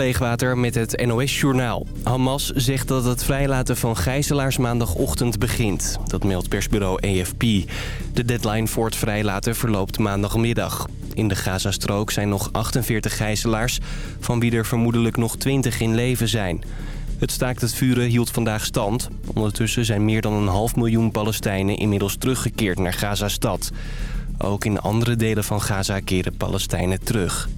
Leegwater met het NOS-journaal. Hamas zegt dat het vrijlaten van gijzelaars maandagochtend begint. Dat meldt persbureau AFP. De deadline voor het vrijlaten verloopt maandagmiddag. In de Gazastrook zijn nog 48 gijzelaars... van wie er vermoedelijk nog 20 in leven zijn. Het staakt het vuren hield vandaag stand. Ondertussen zijn meer dan een half miljoen Palestijnen... inmiddels teruggekeerd naar Gazastad. Ook in andere delen van Gaza keren Palestijnen terug.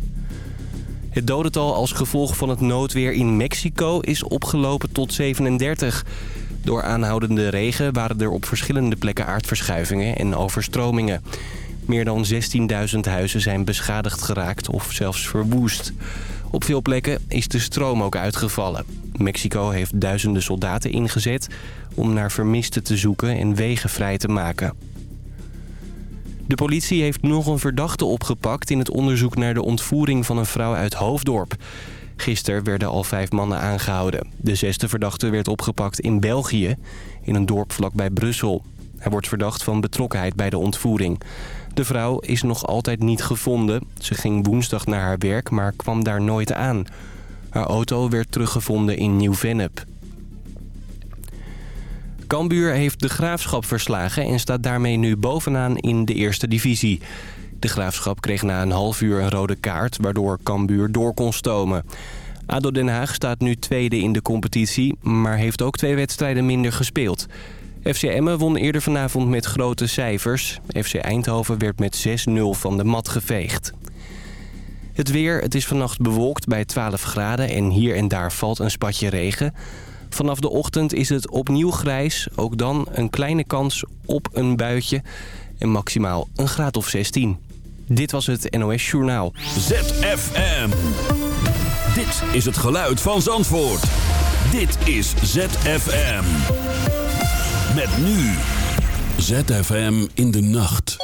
Het dodental als gevolg van het noodweer in Mexico is opgelopen tot 37. Door aanhoudende regen waren er op verschillende plekken aardverschuivingen en overstromingen. Meer dan 16.000 huizen zijn beschadigd geraakt of zelfs verwoest. Op veel plekken is de stroom ook uitgevallen. Mexico heeft duizenden soldaten ingezet om naar vermisten te zoeken en wegen vrij te maken. De politie heeft nog een verdachte opgepakt in het onderzoek naar de ontvoering van een vrouw uit Hoofddorp. Gisteren werden al vijf mannen aangehouden. De zesde verdachte werd opgepakt in België, in een dorp vlakbij Brussel. Hij wordt verdacht van betrokkenheid bij de ontvoering. De vrouw is nog altijd niet gevonden. Ze ging woensdag naar haar werk, maar kwam daar nooit aan. Haar auto werd teruggevonden in Nieuw-Vennep. Cambuur heeft de Graafschap verslagen en staat daarmee nu bovenaan in de eerste divisie. De Graafschap kreeg na een half uur een rode kaart, waardoor Cambuur door kon stomen. ADO Den Haag staat nu tweede in de competitie, maar heeft ook twee wedstrijden minder gespeeld. FC Emmen won eerder vanavond met grote cijfers. FC Eindhoven werd met 6-0 van de mat geveegd. Het weer, het is vannacht bewolkt bij 12 graden en hier en daar valt een spatje regen. Vanaf de ochtend is het opnieuw grijs. Ook dan een kleine kans op een buitje. En maximaal een graad of 16. Dit was het NOS Journaal. ZFM. Dit is het geluid van Zandvoort. Dit is ZFM. Met nu. ZFM in de nacht.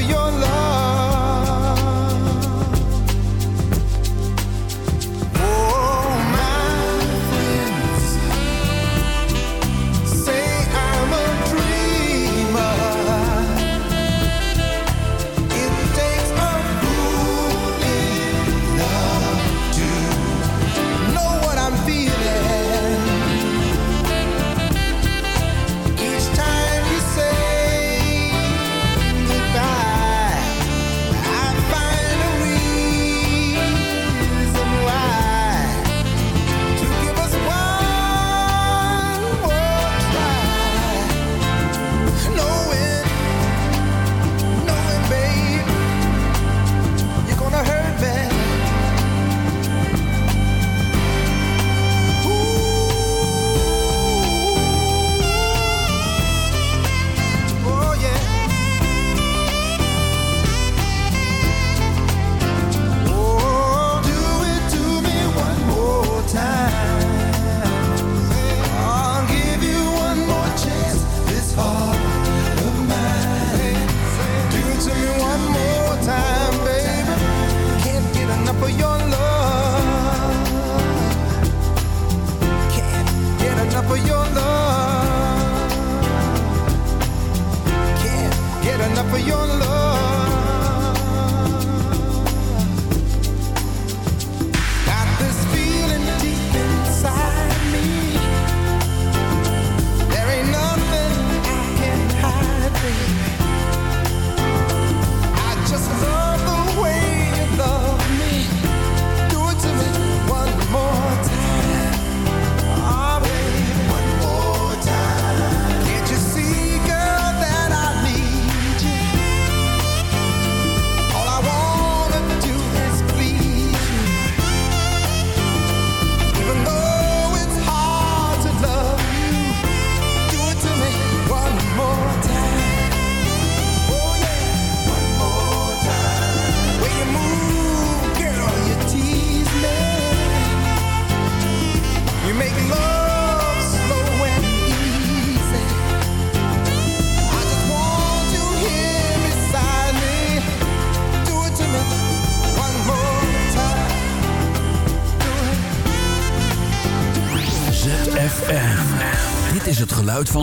for your love.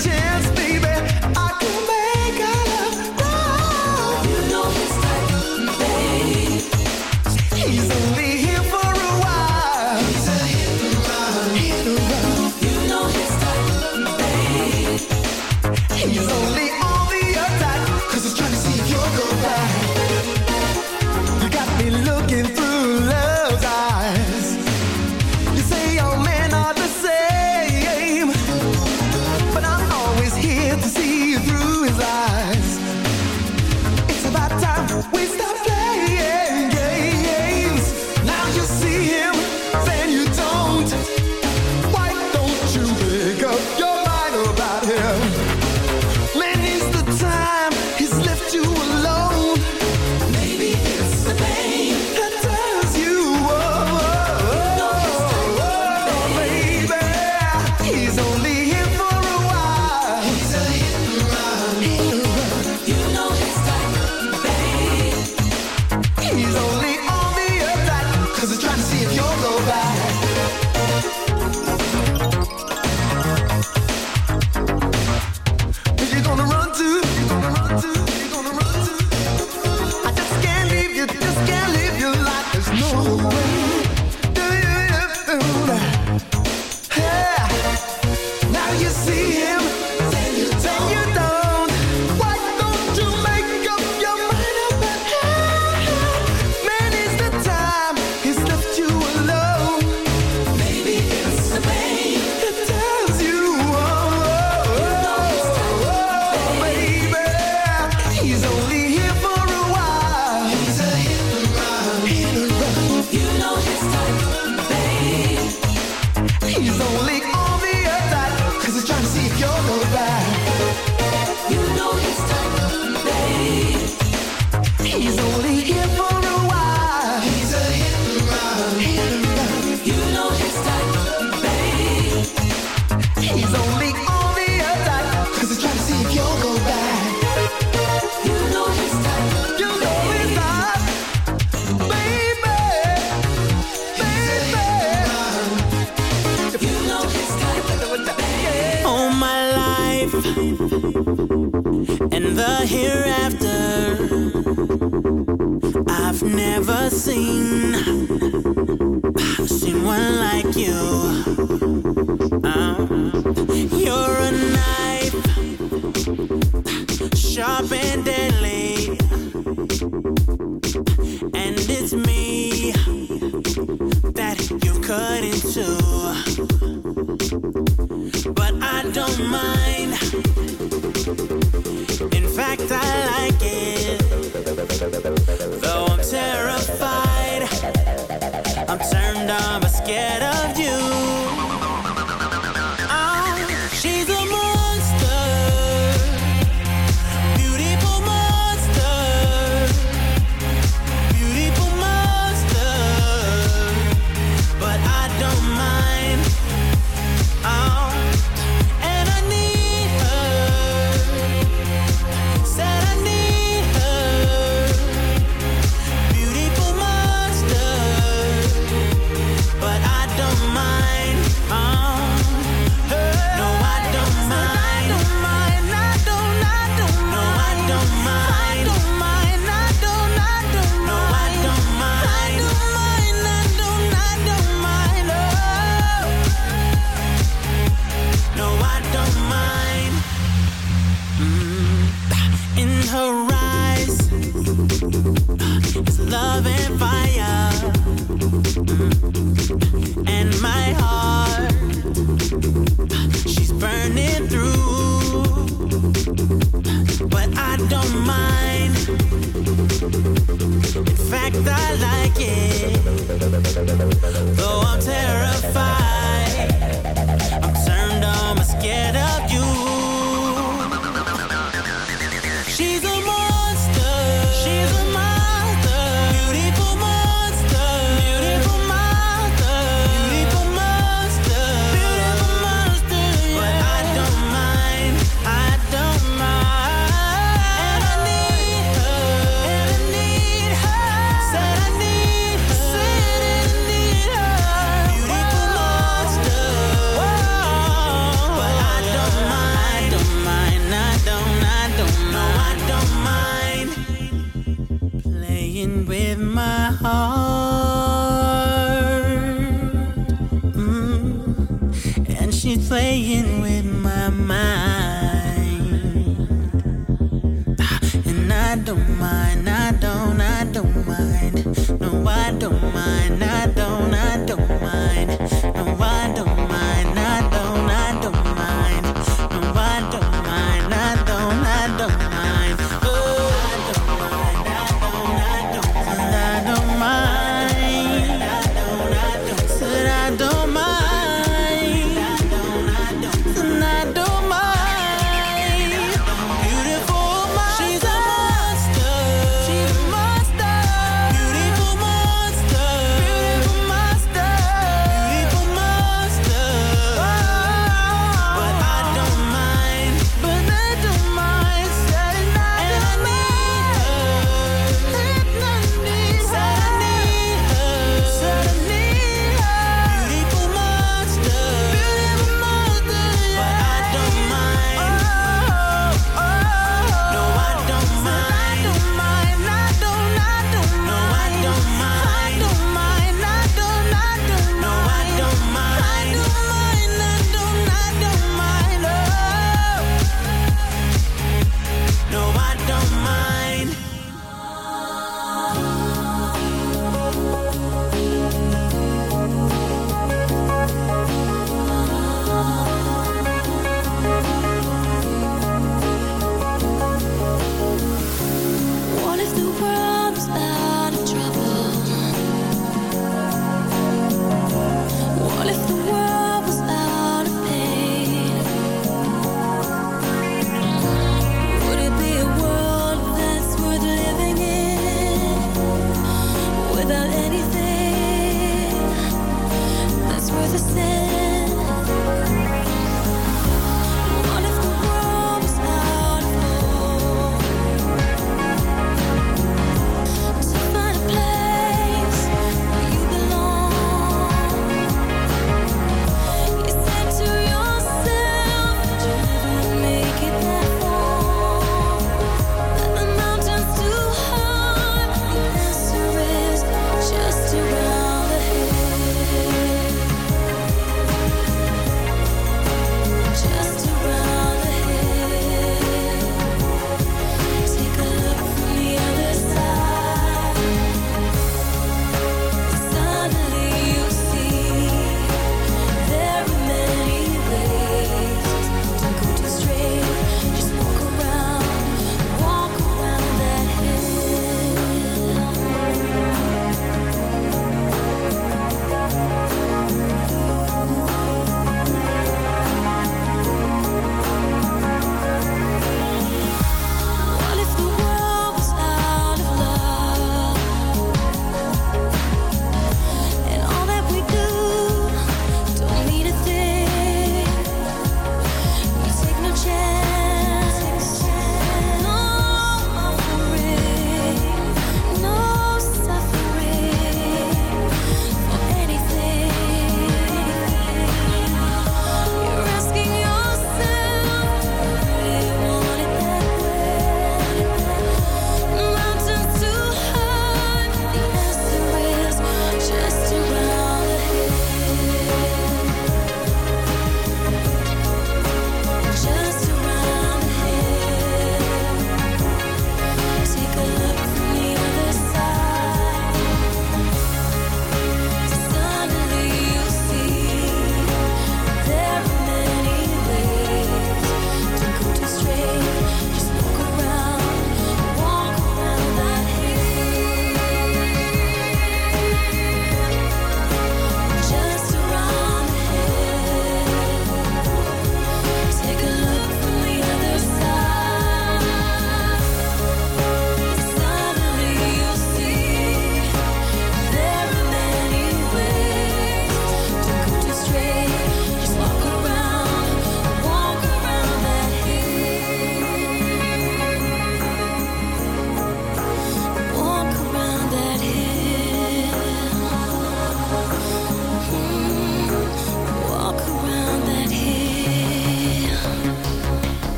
Chance,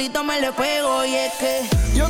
solito me le pego y es que yo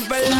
rompe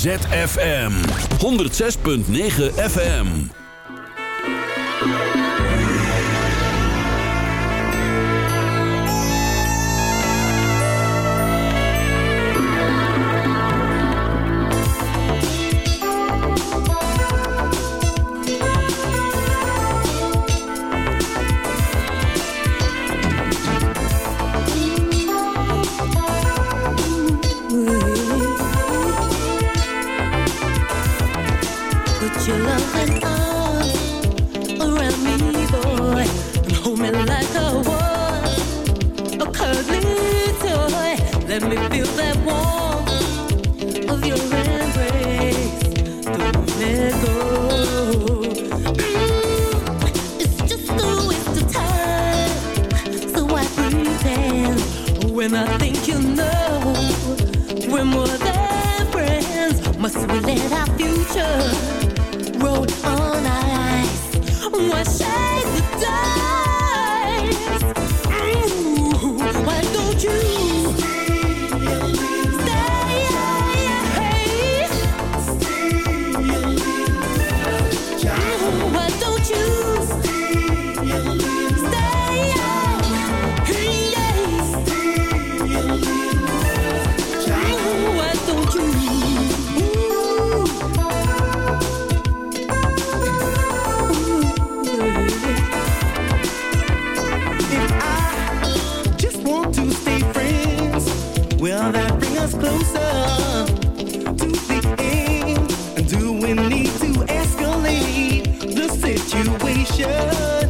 ZFM 106.9 FM. Will that bring us closer to the end? And do we need to escalate the situation?